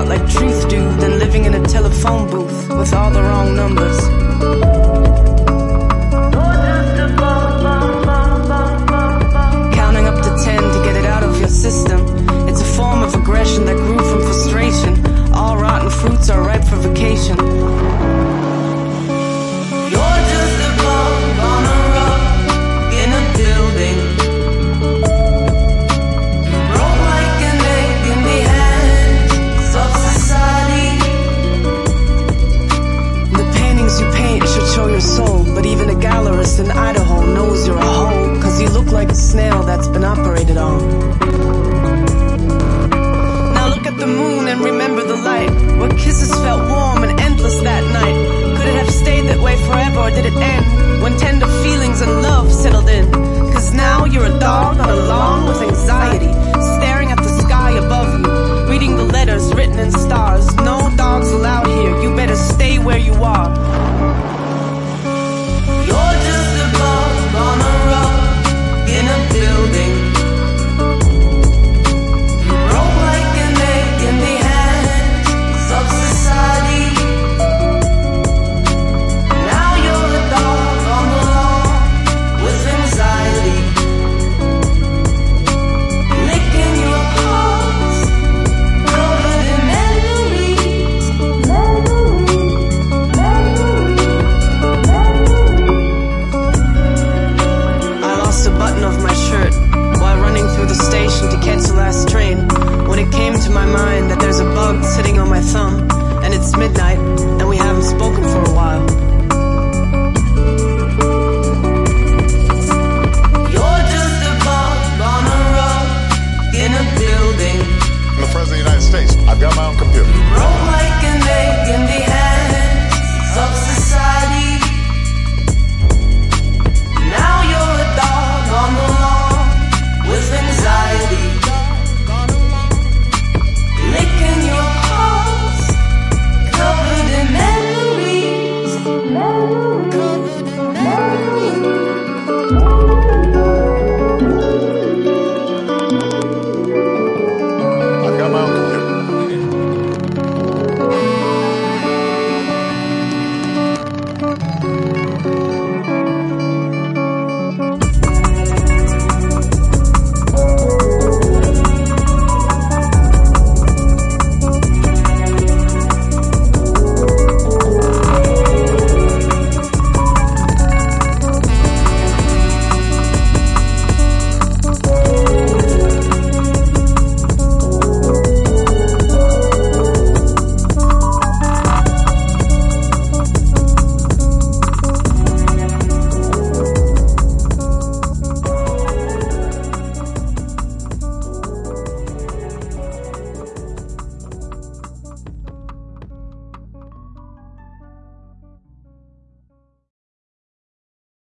out like truth, do than living in a telephone booth with all the wrong numbers. did it end? I've got my own computer.